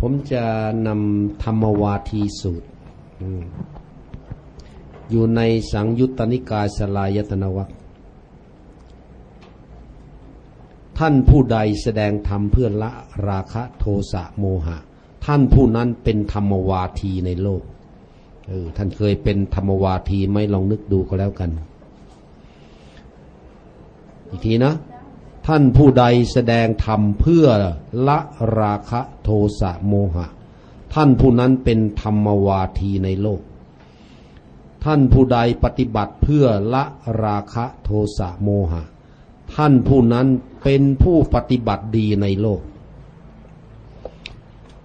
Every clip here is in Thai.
ผมจะนำธรรมวาทีสูตรออยู่ในสังยุตตนิกายสลายตนวัคท่านผู้ใดแสดงธรรมเพื่อละราคะโทสะโมหะ ท่านผู้นั้นเป็นธรรมวาทีในโลกเออท่านเคยเป็นธรรมวาทีไหม่ลองนึกดูก็แล้วกัน อีกทีนะ ท่านผู้ใดแสดงธรรมเพื่อละราคะ โทสะโมหะ ท่านผู้นั้นเป็นธรรมวาทีในโลก ท่านผู้ใดปฏิบัติเพื่อละราคะโทสะโมหะ ท่านผู้นั้นเป็นผู้ปฏิบัติดีในโลก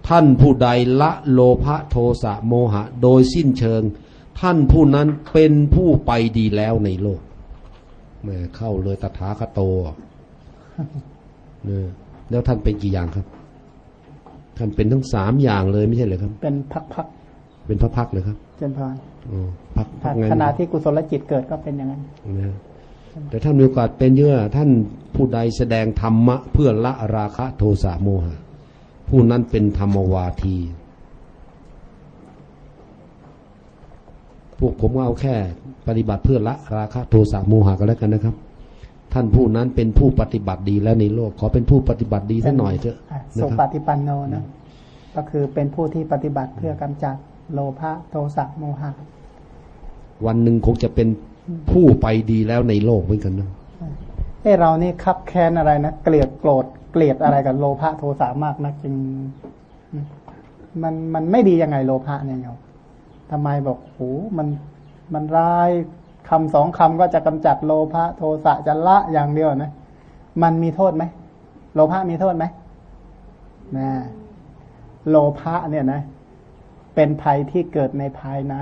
ท่านผู้ใดละโลภะโทสะโมหะ โดยสิ้นเชิง ท่านผู้นั้นเป็นผู้ไปดีแล้วในโลกแม่เข้าเลยตถาคโตเนี่ยแล้วท่านเป็นกี่อย่างครับ ท่านเป็นทั้งสามอย่างเลยไม่ใช่เหรอครับ เป็นพักเป็นพักๆเลยครับๆเจนพรอ๋อพักพักไงขณะที่กุศลจิตเกิดก็เป็นอย่างนั้นนะแต่ท่านมีโอกาสเป็นเยอะท่านผู้ใดแสดงธรรมะ เพื่อละราคะโทสะโมหะ ผู้นั้นเป็นธรรมวาที พวกผมก็เอาแค่ ปฏิบัติเพื่อละราคะโทสะโมหะก็แล้วกันนะครับ ท่านผู้นั้นเป็นผู้ปฏิบัติดีแล้วในโลก ขอเป็นผู้ปฏิบัติดีสักหน่อยเถอะอะนะสุคปรับฏิปันโนนะก็คือเป็นผู้ที่ปฏิบัติเพื่อกำจัดโลภะโทสะโมหะ วันหนึ่งคงจะเป็นผู้ไปดีแล้วในโลกเหมือนกันนะเอ้เรานี่คับแค้นอะไรนะเกลียดโกรธเกลียดอะไรกับโลภะโทสะมากนะจริง มันมันไม่ดียังไงโลภะเนี่ยโยมทำไมบอกโหมันมันร้าย คำสองคำก็จะกำจัดโลภะโทสะจะละอย่างเดียวนะ มันมีโทษไหมโลภะมีโทษไหมนะโลภะเนี่ยนะ เป็นภัยที่เกิดในภายใน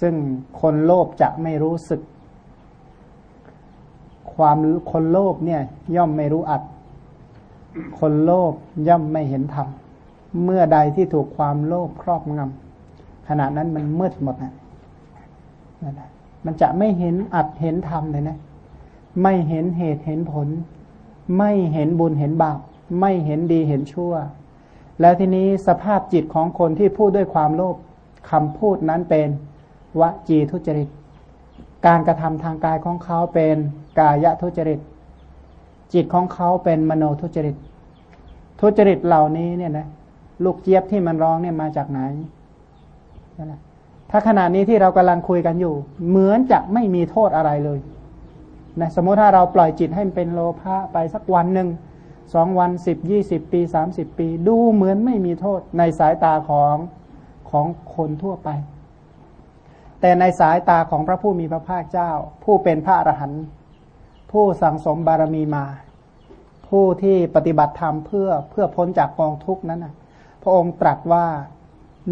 ซึ่งคนโลภจะไม่รู้สึก ความคนโลภเนี่ย ย่อมไม่รู้อัด คนโลภย่อมไม่เห็นธรรม เมื่อใดที่ถูกความโลภครอบงำขณะนั้นมันมืดหมดนะ นั่นแหละมันจะไม่เห็นอัดเห็นธรรมเลยนะ ไม่เห็นเหตุเห็นผล ไม่เห็นบุญเห็นบาป ไม่เห็นดีเห็นชั่ว แล้วทีนี้สภาพจิตของคนที่พูดด้วยความโลภคำพูดนั้นเป็นวจีทุจริต การกระทำทางกายของเขาเป็นกายทุจริต จิตของเขาเป็นมโนทุจริต ทุจริตเหล่านี้เนี่ยนะลูกเจี๊ยบที่มันร้องเนี่ยมาจากไหนนั่นแหละ ถ้าขณะนี้ที่เรากำลังคุยกันอยู่ เหมือนจะไม่มีโทษอะไรเลยนะสมมติถ้าเราปล่อยจิตให้มันเป็นโลภะไปสักวันหนึ่งสองวันสิบยี่สิบปีสามสิบปี ดูเหมือนไม่มีโทษในสายตาของของคนทั่วไป แต่ในสายตาของพระผู้มีพระภาคเจ้า ผู้เป็นพระอรหันต์ผู้สั่งสมบารมีมา ผู้ที่ปฏิบัติธรรมเพื่อเพื่อพ้นจากกองทุกข์นั้นนะพระองค์ตรัสว่า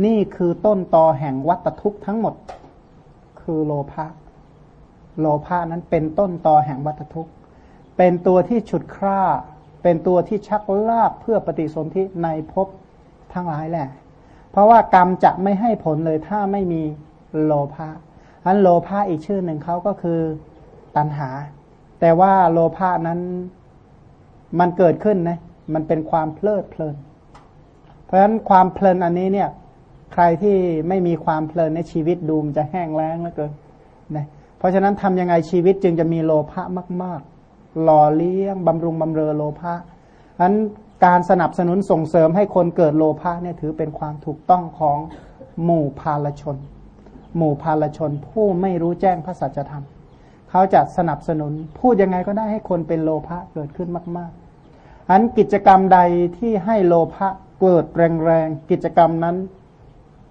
นี่คือต้นตอแห่งวัตทุกข์ทั้งหมด คือโลภะโลภะนั้นเป็นต้นตอแห่งวัตทุกข์ เป็นตัวที่ฉุดคร่า เป็นตัวที่ชักลากเพื่อปฏิสนธิในภพทั้งหลายแหละ เพราะว่ากรรมจะไม่ให้ผลเลยถ้าไม่มีโลภะอันโลภะอีกชื่อหนึ่งเขาก็คือตัณหา แต่ว่าโลภะนั้นมันเกิดขึ้นนะ มันเป็นความเพลิดเพลิน เพราะฉะนั้นความเพลินอันนี้เนี่ย ใครที่ไม่มีความเพลินในชีวิตดูมนจะแห้งแล้งเหลือเกินนะเพราะฉะนั้นทำยังไงชีวิตจึงจะมีโลภะมาก ๆ หล่อเลี้ยงบำรุงบำเรอโลภะอันการสนับสนุนส่งเสริมให้คนเกิดโลภะเนี่ยถือเป็นความถูกต้องของหมู่พาลชน หมู่พาลชนผู้ไม่รู้แจ้งพระสัจธรรม เขาจะสนับสนุนพูดยังไงก็ได้ให้คนเป็นโลภะเกิดขึ้นมาก ๆ อันกิจกรรมใดที่ให้โลภะเกิดแรงๆกิจกรรมนั้น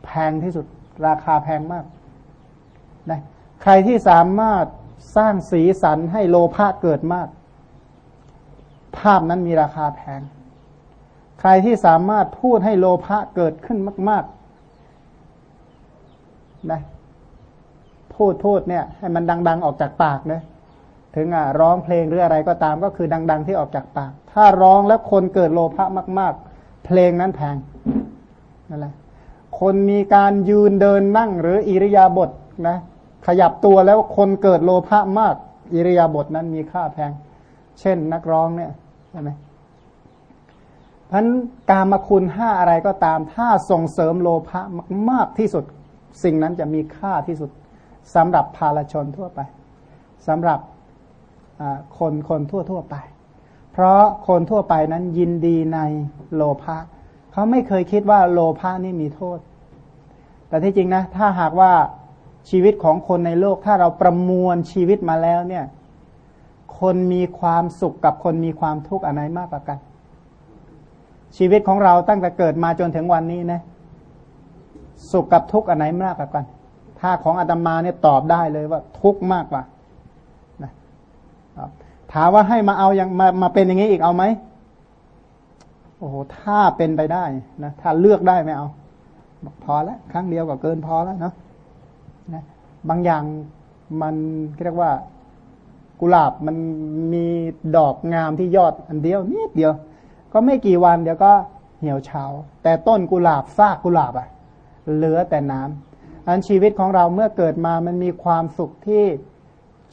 แพงที่สุด ราคาแพงมากนะใครที่สามารถสร้างสีสันให้โลภะเกิดมาก ภาพนั้นมีราคาแพง ใครที่สามารถพูดให้โลภะเกิดขึ้นมากๆนะพูดพูดเนี่ย ให้มันดัง ๆ ออกจากปากนะถึงอะร้องเพลงหรืออะไรก็ตามก็คือดัง ๆ ที่ออกจากปาก ถ้าร้องแล้วคนเกิดโลภะมาก ๆ เพลงนั้นแพงนั่นแหละ คนมีการยืนเดินนั่งหรืออิริยาบถนะขยับตัวแล้วคนเกิดโลภะมาก อิริยาบถนั้นมีค่าแพง เช่นนักร้องเนี่ยใช่ไหมเพราะกามคุณห้าอะไรก็ตาม ถ้าส่งเสริมโลภะมากที่สุด สิ่งนั้นจะมีค่าที่สุดสำหรับภาลชนทั่วไปสำหรับคนคนทั่วทั่วไป เพราะคนทั่วไปนั้นยินดีในโลภะเขาไม่เคยคิดว่าโลภะนี่มีโทษ แต่ที่จริงนะ ถ้าหากว่าชีวิตของคนในโลก ถ้าเราประมวลชีวิตมาแล้วเนี่ย คนมีความสุขกับคนมีความทุกข์อันไหนมากกว่ากัน ชีวิตของเราตั้งแต่เกิดมาจนถึงวันนี้นะ สุขกับทุกข์อันไหนมากกว่ากัน ถ้าของอาตมาเนี่ยตอบได้เลยว่า ทุกข์มากกว่านะถามว่าให้มาเอาอย่างมามาเป็นอย่างนี้อีกเอาไหมโอ้โหถ้าเป็นไปได้นะถ้าเลือกได้ไม่เอา บอกพอแล้วครั้งเดียวก็เกินพอแล้วเนาะนะบางอย่างมันเรียกว่ากุหลาบมันมีดอกงามที่ยอดอันเดียวนิดเดียว ก็ไม่กี่วันเดี๋ยวก็เหี่ยวเฉาแต่ต้นกุหลาบซากกุหลาบอะเหลือแต่น้ำอันชีวิตของเราเมื่อเกิดมามันมีความสุขที่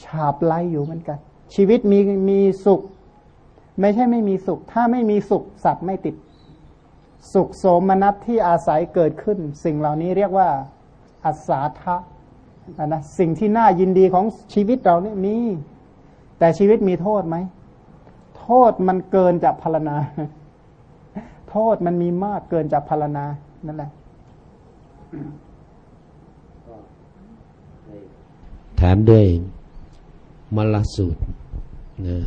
ฉาบไล่อยู่เหมือนกัน ชีวิตมีมีสุข ไม่ใช่ไม่มีสุข ถ้าไม่มีสุขสัตว์ไม่ติด สุขโสมนัสที่อาศัยเกิดขึ้น สิ่งเหล่านี้เรียกว่าอัศาทะนะสิ่งที่น่ายินดีของชีวิตเราเนี่ยมี แต่ชีวิตมีโทษไหม โทษมันเกินจากพารณาโทษมันมีมากเกินจากพารณานั่นแหละแถมด้วยมลสูตรนะ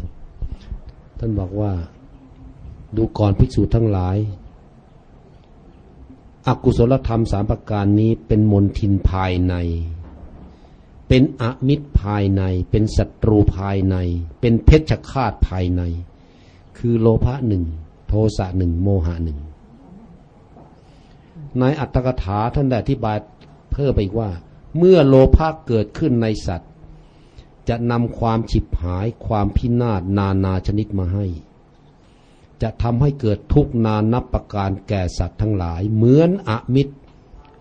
ท่านบอกว่า ดูก่อนภิกษุทั้งหลาย อกุศลธรรมสามประการนี้เป็นมนทินภายใน เป็นอมิตรภายใน เป็นศัตรูภายใน เป็นเพชฌฆาตภายใน คือโลภะหนึ่งโทสะหนึ่งโมหะหนึ่งในอัตถกถาท่านได้อธิบายเพิ่มไปว่า เมื่อโลภะเกิดขึ้นในสัตว์ จะนำความฉิบหายความพินาศนานาชนิดมาให้ จะทำให้เกิดทุกนานับประการแก่สัตว์ทั้งหลาย เหมือนอมิตร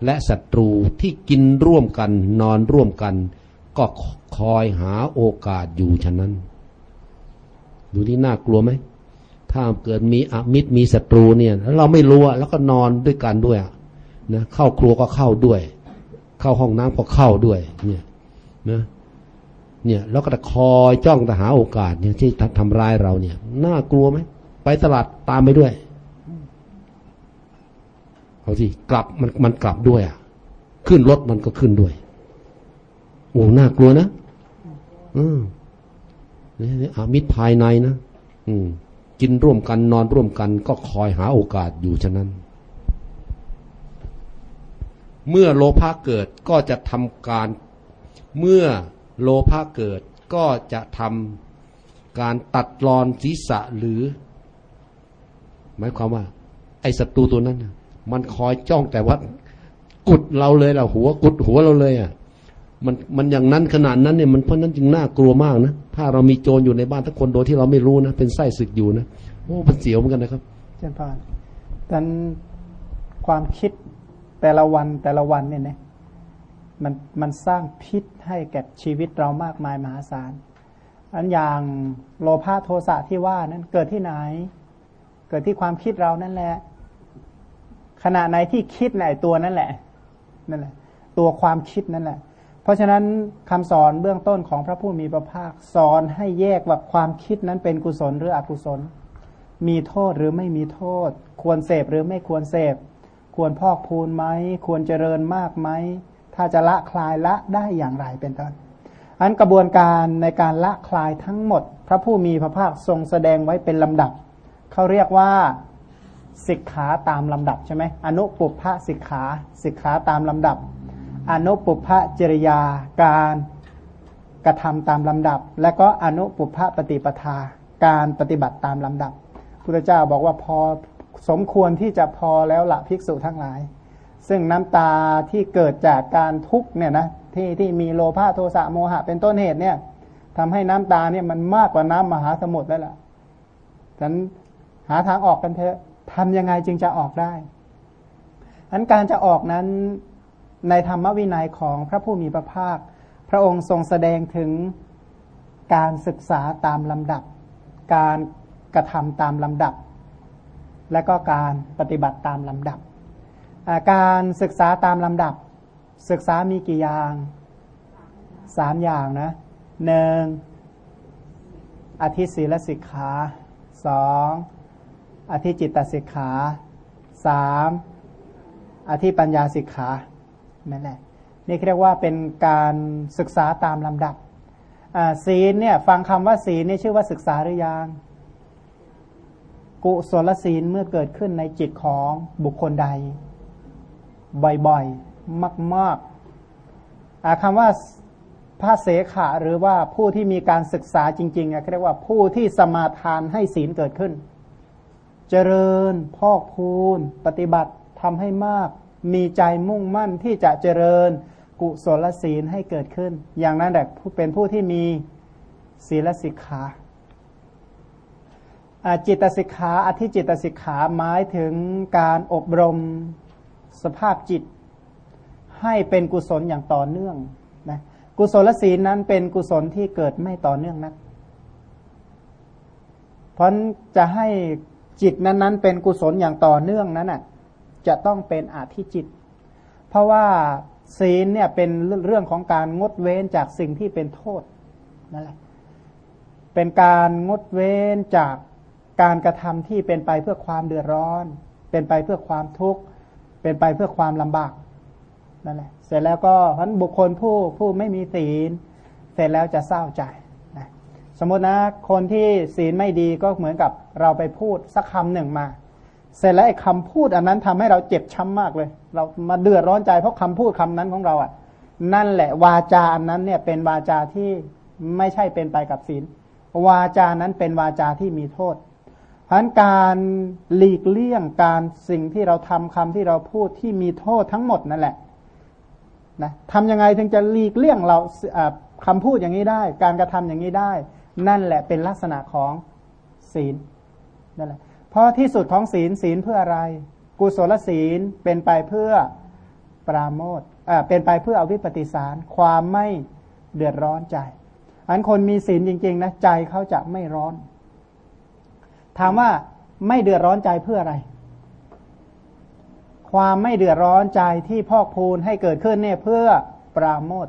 และศัตรูที่กินร่วมกันนอนร่วมกัน ก็คอยหาโอกาสอยู่ฉะนั้น ดูที่น่ากลัวไหม ถ้าเกิดมีอมิตรมีศัตรูเนี่ยแล้วเราไม่รู้แล้วก็นอนด้วยกันด้วยนะเข้าครัวก็เข้าด้วย เข้าห้องน้ำก็เข้าด้วย เนี่ยนะเนี่ยแล้วก็จะคอยจ้องแต่หาโอกาสเนี่ยที่ทำร้ายเราเนี่ย น่ากลัวไหม ไปตลาดตามไปด้วยเอาสิกลับมันมันกลับด้วยอะ ขึ้นรถมันก็ขึ้นด้วยโอ้น่ากลัวนะอืมนี่อามิตรภายในนะอืม กินร่วมกันนอนร่วมกัน ก็คอยหาโอกาสอยู่ฉะนั้น เมื่อโลภะเกิดก็จะทำการ เมื่อโลภะเกิดก็จะทำการตัดรอนศีรษะหรือ หมายความว่า ไอ้ศัตรูตัวนั้นมันคอยจ้องแต่ว่ากุดเราเลยเราหัวกุดหัวเราเลยอะมันมันอย่างนั้นขนาดนั้นเนี่ยมันเพราะนั้นจึงน่ากลัวมากนะถ้าเรามีโจรอยู่ในบ้านทั้งคนโดยที่เราไม่รู้นะเป็นไส้ศึกอยู่นะโอ้มันเสียวเหมือนกันนะครับเช่นพานดันความคิดแต่ละวันแต่ละวันเนี่ยนะมันมันสร้างพิษให้แก่ชีวิตเรามากมายมหาศาลอันอย่างโลภะโทสะที่ว่านั้นเกิดที่ไหน เกิดที่ความคิดเรานั่นแหละขณะไหนที่คิดในตัวนั่นแหละนั่นแหละ ตัวความคิดนั่นแหละ เพราะฉะนั้นคำสอนเบื้องต้นของพระผู้มีพระภาคสอนให้แยกว่าความคิดนั้นเป็นกุศลหรืออกุศล มีโทษหรือไม่มีโทษ ควรเสพหรือไม่ควรเสพ ควรพอกพูนไหมควรเจริญมากไหมถ้าจะละคลายละได้อย่างไรเป็นต้นอันกระบวนการในการละคลายทั้งหมด พระผู้มีพระภาคทรงแสดงไว้เป็นลำดับ เขาเรียกว่าสิกขาตามลำดับใช่ไหมอนุปุพพะสิกขาสิกขาตามลำดับ อนุปุพพะจริยาการกระทำตามลำดับ และก็อนุปุพพะปฏิปทาการปฏิบัติตามลำดับพุทธเจ้าบอกว่าพอสมควรที่จะพอแล้วละภิกษุทั้งหลาย ซึ่งน้ำตาที่เกิดจากการทุกเนี่ยนะที่ที่มีโลภะโทสะโมหะเป็นต้นเหตุเนี่ยทำให้น้ำตาเนี่ยมันมากกว่าน้ำมหาสมุทรแล้วล่ะฉะนั้น หาทางออกกันเถอะทำยังไงจึงจะออกได้อันการจะออกนั้นในธรรมวินัยของพระผู้มีพระภาค พระองค์ทรงแสดงถึงการศึกษาตามลำดับ การกระทำตามลำดับ และก็การปฏิบัติตามลำดับ การศึกษาตามลำดับ ศึกษามีกี่อย่างสามอย่างนะหนึ่งอธิศีลสิกขาสอง อธิจิตตสิกขาสามอธิปัญญาสิกขานั่นแหละนี่เรียกว่าเป็นการศึกษาตามลำดับศีลเนี่ยฟังคำว่าศีลนี่ชื่อว่าศึกษาหรือยังกุศลศีลเมื่อเกิดขึ้นในจิตของบุคคลใด บ่อยๆ มากๆคำว่าพระเสขะหรือว่าผู้ที่มีการศึกษาจริงๆเรียกว่าผู้ที่สมาทานให้ศีลเกิดขึ้น เจริญพอกพูน ปฏิบัติทำให้มาก มีใจมุ่งมั่นที่จะเจริญกุศลศีลให้เกิดขึ้น อย่างนั้นแหละเป็นผู้ที่มีศีลสิกขาจิตสิกขาอธิจิตสิกขาหมายถึงการอบรมสภาพจิต ให้เป็นกุศลอย่างต่อเนื่องนะกุศลศีลนั้นเป็นกุศลที่เกิดไม่ต่อเนื่องนักเพราะจะให้ จิตนั้นๆ เป็นกุศลอย่างต่อเนื่องนั้นน่ะจะต้องเป็นอาธิจิต เพราะว่าศีลเนี่ยเป็นเรื่องของการงดเว้นจากสิ่งที่เป็นโทษนั่นแหละเป็นการงดเว้นจากการกระทำที่เป็นไปเพื่อความเดือดร้อน เป็นไปเพื่อความทุกข์ เป็นไปเพื่อความลำบากนั่นแหละเสร็จแล้วก็พันบุคคลผู้ผู้ไม่มีศีล เสร็จแล้วจะเศร้าใจ สมมตินะคนที่ศีลไม่ดีก็เหมือนกับเราไปพูดสักคำหนึ่งมา เสร็จแล้วไอ้คำพูดอันนั้นทำให้เราเจ็บช้ำมากเลย เรามาเดือดร้อนใจเพราะคำพูดคำนั้นของเราอะ นั่นแหละวาจาอันนั้นเนี่ยเป็นวาจาที่ไม่ใช่เป็นไปกับศีล วาจานั้นเป็นวาจาที่มีโทษพราะการหลีกเลี่ยงการสิ่งที่เราทำคำที่เราพูดที่มีโทษทั้งหมดนั่นแหละนะทำยังไงถึงจะหลีกเลี่ยงเราคำพูดอย่างนี้ได้ การกระทำอย่างนี้ได้ นั่นแหละเป็นลักษณะของศีลนั่นแหละเพราะที่สุดของศีลศีลเพื่ออะไร กุศลศีลเป็นไปเพื่อปราโมทอ่าเป็นไปเพื่ออวิปปิสาร ความไม่เดือดร้อนใจ อันคนมีศีลจริง ๆ นะ ใจเขาจะไม่ร้อน ถามว่าไม่เดือดร้อนใจเพื่ออะไร ความไม่เดือดร้อนใจที่พอกพูนให้เกิดขึ้นเนี่ยเพื่อปราโมท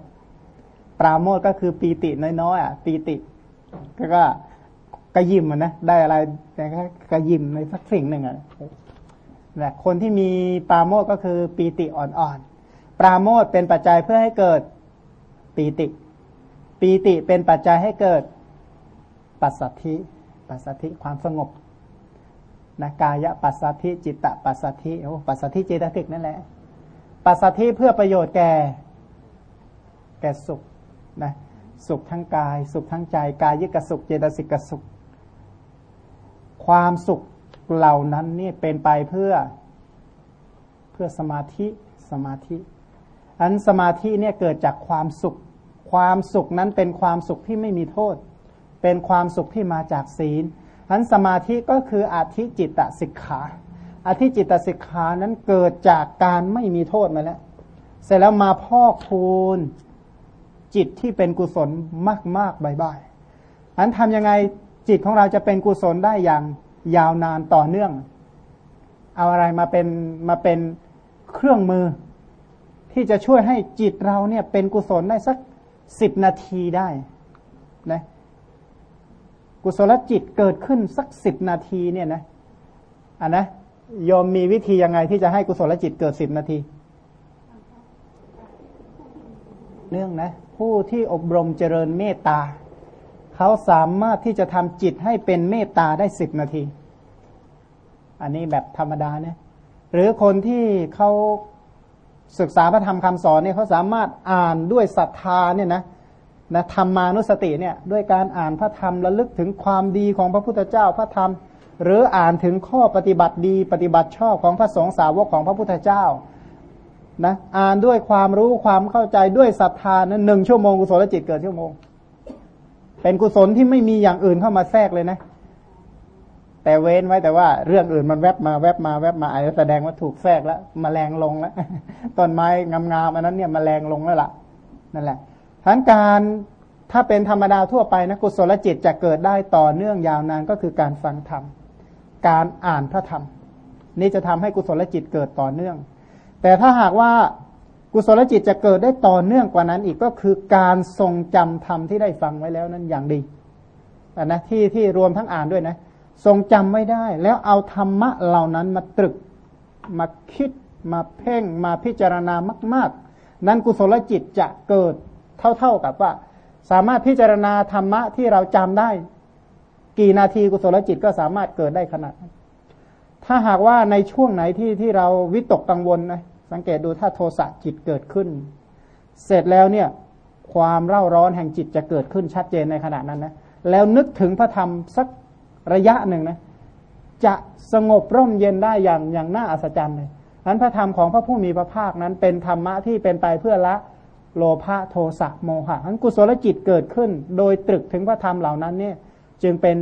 ปราโมทก็คือปีติน้อยๆอะปีติ ก็ก็กระยิมมันนะได้อะไรแต่ก็กระยิมในสักสิ่งหนึ่งอะแหละคนที่มีปราโมทก็คือปีติอ่อนๆ ปราโมทเป็นปัจจัยเพื่อให้เกิดปีติ ปีติเป็นปัจจัยให้เกิดปัสสัทธิปัสสัทธิความสงบนะกายปัสสัทธิจิตตปัสสัทธิโอ้ปัสสัทธิเจตสิกนั่นแหละปัสสัทธิเพื่อประโยชน์แก่ แก่สุขนะ สุขทั้งกาย สุขทั้งใจ กายยิกสุขเจตสิกสุข ความสุขเหล่านั้นนี่เป็นไปเพื่อเพื่อสมาธิสมาธิ อันสมาธิเนี่ยเกิดจากความสุข ความสุขนั้นเป็นความสุขที่ไม่มีโทษ เป็นความสุขที่มาจากศีลอันสมาธิก็คืออธิจิตตสิกขาอธิจิตตสิกขานั้นเกิดจากการไม่มีโทษมาแล้ว เสร็จแล้วมาพอกพูน จิตที่เป็นกุศลมากๆบ่อยๆอันทำยังไงจิตของเราจะเป็นกุศลได้อย่างยาวนานต่อเนื่อง เอาอะไรมาเป็นมาเป็นเครื่องมือ ที่จะช่วยให้จิตเราเนี่ยเป็นกุศลได้สักสิบนาทีได้นะกุศลจิตเกิดขึ้นสักสิบนาทีเนี่ยนะอันนะยอมมีวิธียังไงที่จะให้กุศลจิตเกิดสิบนาที เรื่องนะ ผู้ที่อบรมเจริญเมตตา เขาสามารถที่จะทำจิตให้เป็นเมตตาได้สิบนาที อันนี้แบบธรรมดาเนี่ยหรือคนที่เขาศึกษาพระธรรมคำสอนเนี่ยเขาสามารถอ่านด้วยศรัทธาเนี่ยนะนะธรรมานุสติเนี่ยด้วยการอ่านพระธรรมระลึกถึงความดีของพระพุทธเจ้าพระธรรม หรืออ่านถึงข้อปฏิบัติดี ปฏิบัติชอบของพระสงฆ์สาวกของพระพุทธเจ้า นะอ่านด้วยความรู้ความเข้าใจด้วยศรัทธานะหนึ่งชั่วโมงกุศลจิตเกิดชั่วโมง เป็นกุศลที่ไม่มีอย่างอื่นเข้ามาแทรกเลยนะ แต่เว้นไว้แต่ว่าเรื่องอื่นมันแวบมาแวบมาแวบมาอาจจะแสดงว่าถูกแทรกแล้วมแมลงลงแล้วต้นไม้งามๆอันนั้นเนี่ยมแมลงลงแล้วล่ะนั่นแหละทั้นการถ้าเป็นธรรมดาทั่วไปนะกุศลจิตจะเกิดได้ต่อเนื่องยาวนานก็คือการฟังธรรม การอ่านพระธรรม นี่จะทำให้กุศลจิตเกิดต่อเนื่อง แต่ถ้าหากว่ากุศลจิตจะเกิดได้ต่อเนื่องกว่านั้นอีกก็คือการทรงจำธรรมที่ได้ฟังไว้แล้วนั้นอย่างดีนนะที่ที่รวมทั้งอ่านด้วยนะ ทรงจำไม่ได้ แล้วเอาธรรมะเหล่านั้นมาตรึกมาคิดมาเพ่งมาพิจารณามาก ๆ นั้นกุศลจิตจะเกิดเท่า ๆกับว่า สามารถพิจารณาธรรมะที่เราจำได้ กี่นาทีกุศลจิตก็สามารถเกิดได้ขนาด ถ้าหากว่าในช่วงไหนที่ที่เราวิตกกังวลนะ สังเกตดูถ้าโทสะจิตเกิดขึ้น เสร็จแล้วเนี่ยความเร่าร้อนแห่งจิตจะเกิดขึ้นชัดเจนในขณะนั้นนะแล้วนึกถึงพระธรรมสักระยะหนึ่งนะจะสงบร่มเย็นได้อย่างอย่างน่าอัศจรรย์เลยนั้นพระธรรมของพระผู้มีพระภาคนั้นเป็นธรรมะที่เป็นไปเพื่อละโลภะโทสะโมหะนั้นกุศลจิตเกิดขึ้น โดยตรึกถึงพระธรรมเหล่านั้นเนี่ยจึงเป็น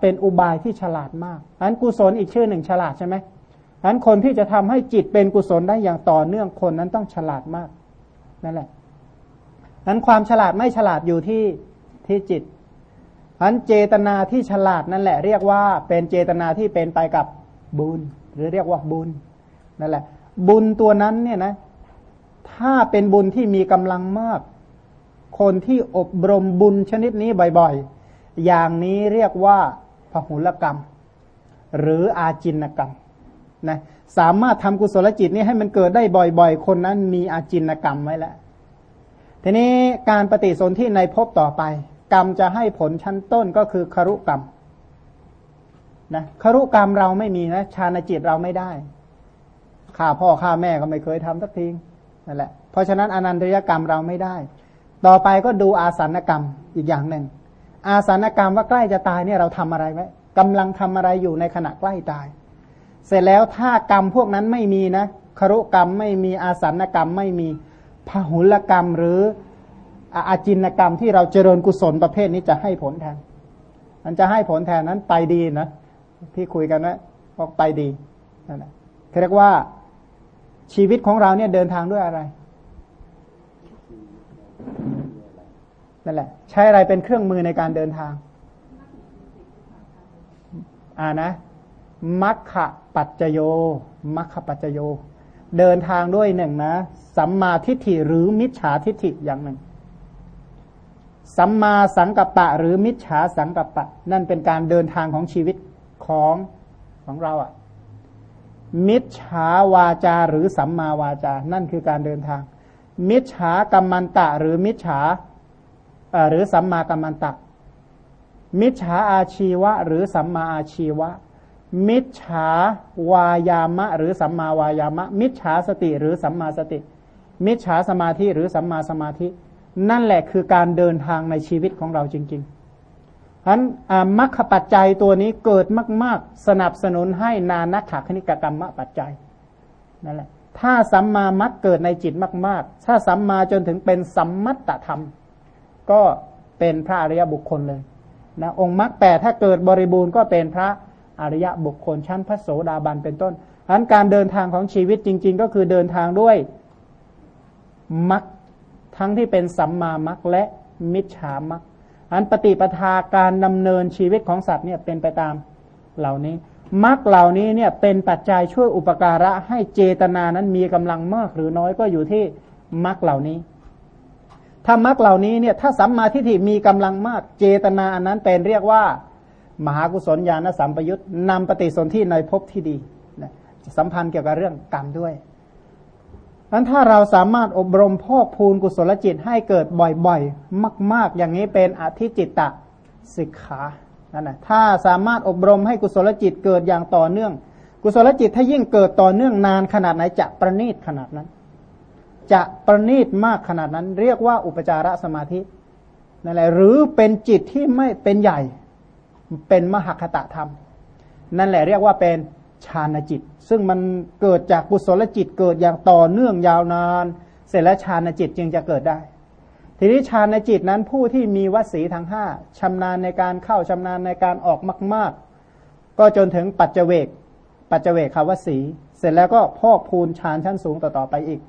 เป็นอุบายที่ฉลาดมากนั้นกุศลอีกชื่อหนึ่งฉลาดใช่ไหม นั้นคนที่จะทำให้จิตเป็นกุศลได้อย่างต่อเนื่องคนนั้นต้องฉลาดมากนั่นแหละนั้นความฉลาดไม่ฉลาดอยู่ที่ที่จิตอันเจตนาที่ฉลาดนั่นแหละ เรียกว่าเป็นเจตนาที่เป็นไปกับบุญ หรือเรียกว่าบุญนั่นแหละ บุญตัวนั้นเนี่ยนะ ถ้าเป็นบุญที่มีกำลังมาก คนที่อบรมบุญชนิดนี้บ่อยๆ อย่างนี้เรียกว่าพหุลกรรม หรืออาจินกรรม นะสามารถทำกุศลจิตนี้ให้มันเกิดได้บ่อยๆ คนนั้นมีอาจินกรรมไว้แล้วทีนี้การปฏิสนธิในภพต่อไป กรรมจะให้ผลชั้นต้นก็คือคารุกรรมนะคารุกรรมเราไม่มีนะชาณจิตเราไม่ได้ฆ่าพ่อฆ่าแม่ก็ไม่เคยทำสักทีนั่นแหละ เพราะฉะนั้นอนันตริยกรรมเราไม่ได้ ต่อไปก็ดูอาสันกรรมอีกอย่างหนึ่งอาสันกรรมว่าใกล้จะตายเนี่ยเราทำอะไรไว้กำลังทำอะไรอยู่ในขณะใกล้ตาย เสร็จแล้วถ้ากรรมพวกนั้นไม่มีนะคารุกรรมไม่มีอาสันกรรมไม่มีพหุลกรรมหรืออาจินกรรมที่เราเจริญกุศลประเภทนี้จะให้ผลแทน มันจะให้ผลแทนนั้นไปดีนะที่คุยกันนะบอกไปดีนั่นแหละเรียกว่าชีวิตของเราเนี่ยเดินทางด้วยอะไรนั่นแหละ ใช้อะไรเป็นเครื่องมือในการเดินทาง อ่านะ มัคคะปัจจโย มัคคะปัจจโย เดินทางด้วยหนึ่งนะ สัมมาทิฏฐิหรือมิจฉาทิฏฐิอย่างหนึ่ง สัมมาสังกัปปะ หรือมิจฉาสังกัปปะ นั่นเป็นการเดินทางของชีวิตของของเราอะ่ะ มิจฉาวาจาหรือสัมมาวาจา นั่นคือการเดินทาง มิจฉากรรมันตะ หรือมิจฉาหรือสัมมากัมมันตะ มิจฉาอาชีวะ หรือสัมมาอาชีวะ มิจฉาวายามะ หรือสัมมาวายามะ มิจฉาสติหรือสัมมาสติ มิจฉาสมาธิหรือสัมมาสมาธิ นั่นแหละคือการเดินทางในชีวิตของเราจริงๆฉะนั้นมรรคปัจจัยตัวนี้เกิดมาก ๆ สนับสนุนให้นานักขคณิกกรรมปัจจัยนั่นแหละถ้าสัมมามัคเกิดในจิตมาก ๆ ถ้าสัมมาจนถึงเป็นสัมมัตตธรรม ก็เป็นพระอริยบุคคลเลยนะองค์มรรคแปดถ้าเกิดบริบูรณ์ก็เป็นพระ อริยะบุคคลชั้นพระโสดาบันเป็นต้นฉะนั้นการเดินทางของชีวิตจริง ๆ ก็คือเดินทางด้วยมรรคทั้งที่เป็นสัมมามัคและมิจฉามัคอันปฏิปทาการดำเนินชีวิตของสัตว์เนี่ยเป็นไปตามเหล่านี้มัคเหล่านี้เนี่ยเป็นปัจจัยช่วยอุปการะให้เจตนานั้นมีกำลังมากหรือน้อยก็อยู่ที่มัคเหล่านี้ ถ้ามัคเหล่านี้เนี่ยถ้าสัมมาทิฏฐิมีกำลังมากเจตนาอันนั้นเป็นเรียกว่า มหากุศลญาณสัมปยุตนำปฏิสนธิในภพที่ดีสัมพันธ์เกี่ยวกับเรื่องกรรมด้วยนั้นถ้าเราสามารถอบรมพอกพูนกุศลจิตให้เกิดบ่อยๆ มาก ๆ อย่างนี้เป็นอธิจิตตสิกขานั่นแหะถ้าสามารถอบรมให้กุศลจิตเกิดอย่างต่อเนื่อง กุศลจิตถ้ายิ่งเกิดต่อเนื่องนานขนาดไหนจะประณีตขนาดนั้น จะประณีตมากขนาดนั้น เรียกว่าอุปจารสมาธินั่นแหละหรือเป็นจิตที่ไม่เป็นใหญ่ เป็นมหคตะธรรม นั่นแหละเรียกว่าเป็นฌานจิต ซึ่งมันเกิดจากกุศลจิตเกิดอย่างต่อเนื่องยาวนาน เสร็จแล้วฌานจิตจึงจะเกิดได้ ทีนี้ฌานจิตนั้นผู้ที่มีวสีทั้งห้าชำนาญในการเข้าชำนาญในการออกมาก ๆ ก็จนถึงปัจเจเวกปัจเจเวกคาวสี เสร็จแล้วก็พอกพูนฌานชั้นสูงต่อๆไปอีก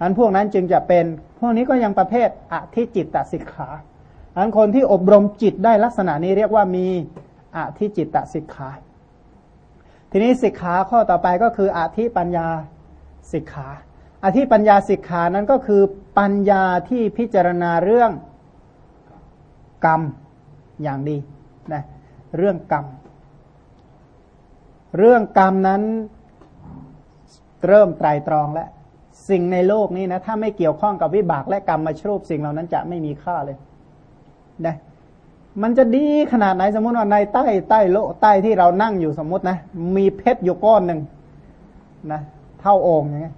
อันพวกนั้นจึงจะเป็น พวกนี้ก็ยังประเภทอธิจิตตสิกขา อันคนที่อบรมจิตได้ลักษณะนี้เรียกว่ามีอธิจิตตสิกขา ทีนี้สิกขาข้อต่อไปก็คืออธิปัญญาสิกขาอธิปัญญาสิกขานั้นก็คือปัญญาที่พิจารณาเรื่องกรรมอย่างดีนะเรื่องกรรม เรื่องกรรมนั้นเริ่มไตรตรองแล้ว สิ่งในโลกนี้นะถ้าไม่เกี่ยวข้องกับวิบากและกรรมมาชรูปสิ่งเหล่านั้นจะไม่มีค่าเลย นะมันจะดีขนาดไหนสมมติว่าในใต้ใต้โลใต้ที่เรานั่งอยู่สมมตินะ มีเพชรอยู่ก้อนหนึ่งนะเท่าโอ่งอย่างเงี้ย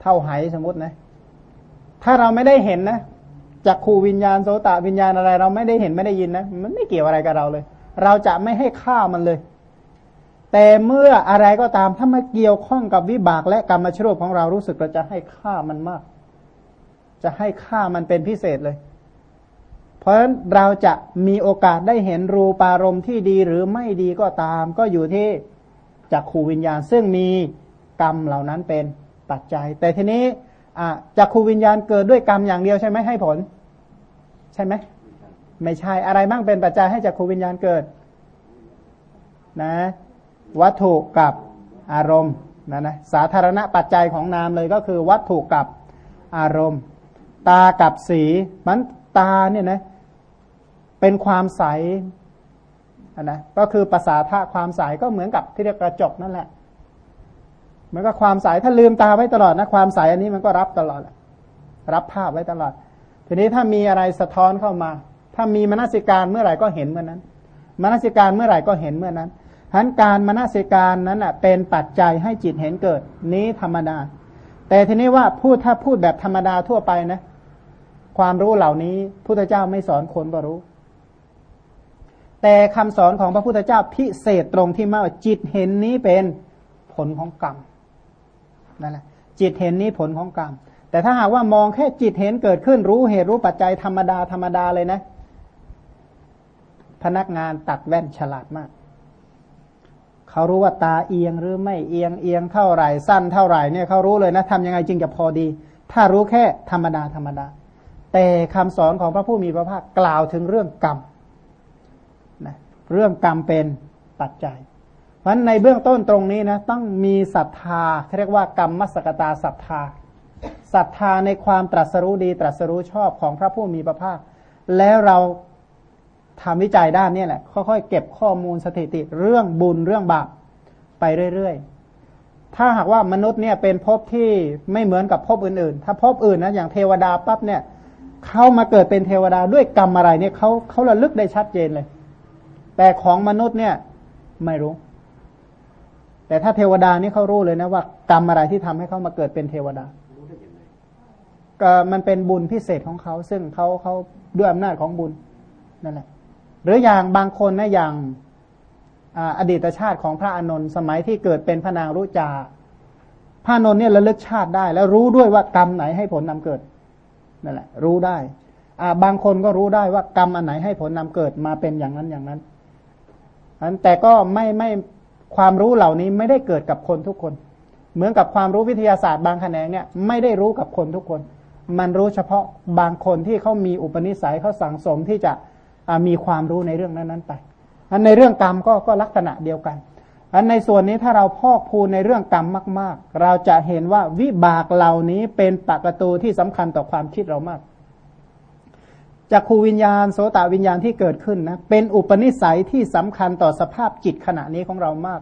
เท่าไหสมมตินะ ถ้าเราไม่ได้เห็นนะจากขูวิญญาณโสตวิญญาณอะไร เราไม่ได้เห็นไม่ได้ยินนะมันไม่เกี่ยวอะไรกับเราเลย เราจะไม่ให้ค่ามันเลย แต่เมื่ออะไรก็ตามถ้ามาเกี่ยวข้องกับวิบากและกรรมชรูปของเรารู้สึกเราจะให้ค่ามันมาก จะให้ค่ามันเป็นพิเศษเลย เพราะฉะนั้นเราจะมีโอกาสได้เห็นรูปารมณ์ที่ดีหรือไม่ดีก็ตาม ก็อยู่ที่จากขูวิญญาณ ซึ่งมีกรรมเหล่านั้นเป็นปัจจัย แต่ทีนี้จากขูวิญญาณเกิดด้วยกรรมอย่างเดียวใช่ไหมให้ผล ใช่ไหมไม่ใช่อะไรบ้างเป็นปัจจัยให้จากขูวิญญาณเกิด นะ วัตถุกับอารมณ์นะนะสาธารณปัจจัยของนามเลยก็คือวัตถุกับอารมณ์ ตากับสีมัน ตาเนี่ยนะเป็นความใสนะก็คือภาษาท่าความใสก็เหมือนกับที่เรียกกระจกนั่นแหละมันก็ความใสถ้าลืมตาไว้ตลอดนะความใสอันนี้มันก็รับตลอดรับภาพไว้ตลอด ทีนี้ถ้ามีอะไรสะท้อนเข้ามา ถ้ามีมนสิการเมื่อไหร่ก็เห็นเมื่อนั้นมนสิการเมื่อไหร่ก็เห็นเมื่อนั้นทั้นการมนสิการนั้นอะเป็นปัจจัยให้จิตเห็นเกิด นี้ธรรมดา แต่ทีนี้ว่าพูดถ้าพูดแบบธรรมดาทั่วไปนะ ความรู้เหล่านี้พุทธเจ้าไม่สอนคนก็รู้ แต่คำสอนของพระพุทธเจ้าพิเศษตรงที่ว่าจิตเห็นนี้เป็นผลของกรรมนั่นแหละจิตเห็นนี้ผลของกรรม แต่ถ้าหากว่ามองแค่จิตเห็นเกิดขึ้นรู้เหตุรู้ปัจจัยธรรมดาธรรมดาเลยนะ พนักงานตัดแว่นฉลาดมากเขารู้ว่าตาเอียงหรือไม่เอียงเอียงเท่าไหร่สั้นเท่าไหร่เนี่ยเขารู้เลยนะทำยังไงจึงจะพอดี ถ้ารู้แค่ธรรมดาธรรมดา แต่คำสอนของพระผู้มีพระภาคกล่าวถึงเรื่องกรรมนะเรื่องกรรมเป็นปัจจัยเพราะในเบื้องต้นตรงนี้นะต้องมีศรัทธาเรียกว่ากรรมมสกตาศรัทธาศรัทธาในความตรัสรู้ดีตรัสรู้ชอบของพระผู้มีพระภาค แล้วเราทำวิจัยด้านนี้แหละค่อยๆเก็บข้อมูลสถิติเรื่องบุญเรื่องบาปไปเรื่อยๆ ถ้าหากว่ามนุษย์เนี่ยเป็นภพที่ไม่เหมือนกับภพอื่นๆ ถ้าภพอื่นนะอย่างเทวดาปั๊บเนี่ย เขามาเกิดเป็นเทวดาด้วยกรรมอะไรเนี่ยเขาเขาระลึกได้ชัดเจนเลย แต่ของมนุษย์เนี่ยไม่รู้ แต่ถ้าเทวดานี่เขารู้เลยนะว่า กรรมอะไรที่ทำให้เขามาเกิดเป็นเทวดาก็มันเป็นบุญพิเศษของเขาซึ่งเขาเขาด้วยอำนาจของบุญนั่นแหละหรืออย่างบางคนนะอย่างอดีตชาติของพระอานนท์สมัยที่เกิดเป็นพระนางรุจาพระอานนท์เนี่ยระลึกชาติได้ แล้วรู้ด้วยว่ากรรมไหนให้ผลนำเกิด นั่นแหละ รู้ได้อ่าบางคนก็รู้ได้ว่ากรรมอันไหนให้ผลนำเกิดมาเป็นอย่างนั้นอย่างนั้นอันแต่ก็ไม่ไม่ความรู้เหล่านี้ไม่ได้เกิดกับคนทุกคน เหมือนกับความรู้วิทยาศาสตร์บางแขนงเนี่ยไม่ได้รู้กับคนทุกคน มันรู้เฉพาะบางคนที่เขามีอุปนิสัยเขาสังสมที่จะมีความรู้ในเรื่องนั้นๆไปอันในเรื่องกรรมก็ก็ลักษณะเดียวกัน อันในส่วนนี้ถ้าเราพอกพูนในเรื่องกรรมมาก ๆ เราจะเห็นว่าวิบากเหล่านี้เป็นปกตูที่สำคัญต่อความคิดเรามากจากขูวิญญาณโสตวิญญาณที่เกิดขึ้นนะเป็นอุปนิสัยที่สำคัญต่อสภาพจิตขณะนี้ของเรามาก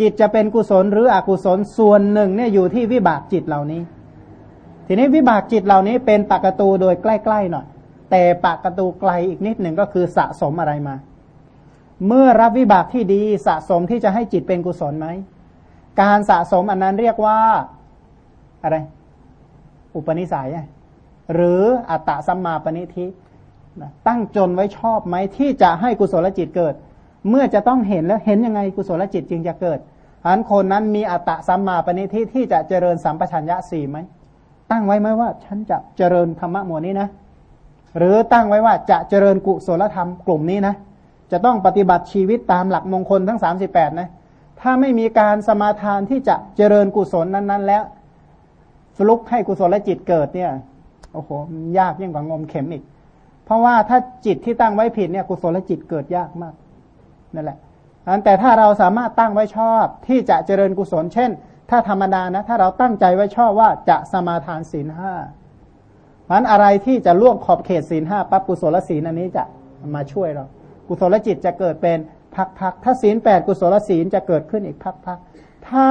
จิตจะเป็นกุศลหรืออกุศลส่วนหนึ่งเนี่ยอยู่ที่วิบากจิตเหล่านี้ ทีนี้วิบากจิตเหล่านี้เป็นปากตูโดยใกล้ๆหน่อยแต่ปากตูไกลอีกนิดหนึ่งก็คือสะสมอะไรมา เมื่อรับวิบากที่ดีสะสมที่จะให้จิตเป็นกุศลไหม การสะสมอันนั้นเรียกว่าอะไร อุปนิสัย หรืออัตตะสัมมาปณิทิตั้งจนไว้ชอบไหมที่จะให้กุศลจิตเกิด เมื่อจะต้องเห็นแล้วเห็นยังไงกุศลจิตจึงจะเกิดอันคนนั้นมีอัตตะสัมมาปณิทิที่จะเจริญสัมปชัญญะสี่ไหม ตั้งไว้ไหมว่า ฉันจะเจริญธรรมะหมวดนี้นะ หรือตั้งไว้ว่าจะเจริญกุศลธรรมกลุ่มนี้นะ จะต้องปฏิบัติชีวิตตามหลักมงคลทั้งสามสิบแปดนะ ถ้าไม่มีการสมาทานที่จะเจริญกุศลนั้น ๆ แล้วฟลุกให้กุศลและจิตเกิดเนี่ย โอ้โห ยากยิ่งกว่างมเข็มอีก เพราะว่าถ้าจิตที่ตั้งไว้ผิดเนี่ยกุศลและจิตเกิดยากมากนั่นแหละอันแต่ถ้าเราสามารถตั้งไว้ชอบที่จะเจริญกุศล เช่น ถ้าธรรมดานะ ถ้าเราตั้งใจไว้ชอบว่าจะสมาทานศีลห้าเพราะนั้นอะไรที่จะล่วงขอบเขตศีลห้าปั๊บกุศลศีลอันนี้จะมาช่วยเรา กุศลจิตจะเกิดเป็นพักๆถ้าศีลแปดกุศลศีลจะเกิดขึ้นอีกพักๆถ้า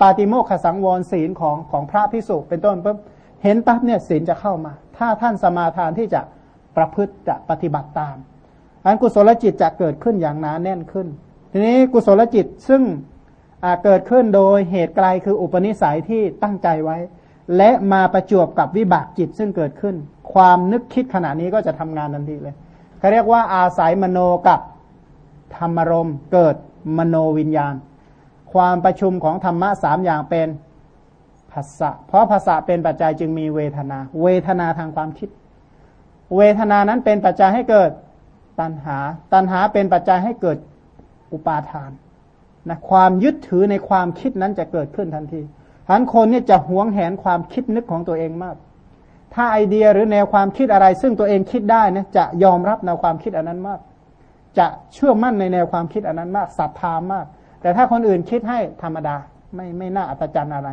ปาติโมกขสังวรศีลของของพระพิสุเป็นต้นปุ๊บเห็นปั๊บเนี่ยศีลจะเข้ามา ถ้าท่านสมาทานที่จะประพฤติจะปฏิบัติตาม อันกุศลจิตจะเกิดขึ้นอย่างหนาแน่นขึ้น ทีนี้กุศลจิตซึ่งเกิดขึ้นโดยเหตุไกลคืออุปนิสัยที่ตั้งใจไว้ และมาประจวบกับวิบากจิตซึ่งเกิดขึ้น ความนึกคิดขณะนี้ก็จะทำงานทันทีเลย เขาเรียกว่าอาศัยมโนกับธรรมรมเกิดมโนวิญญาณ ความประชุมของธรรมะสามอย่างเป็นภาษะเพราะภาษาเป็นปัจจัยจึงมีเวทนา เวทนาทางความคิด เวทนานั้นเป็นปัจจัยให้เกิดตัณหา ตัณหาเป็นปัจจัยให้เกิดอุปาทานนะความยึดถือในความคิดนั้นจะเกิดขึ้นทันทีทันคนเนี่ยจะหวงแหนความคิดนึกของตัวเองมาก ถ้าไอเดียหรือแนวความคิดอะไร ซึ่งตัวเองคิดได้นะจะยอมรับแนวความคิดอันนั้นมาก จะเชื่อมั่นในแนวความคิดอันนั้นมากศรัทธามาก แต่ถ้าคนอื่นคิดให้ธรรมดา ไม่ไม่น่าอัศจรรย์อะไร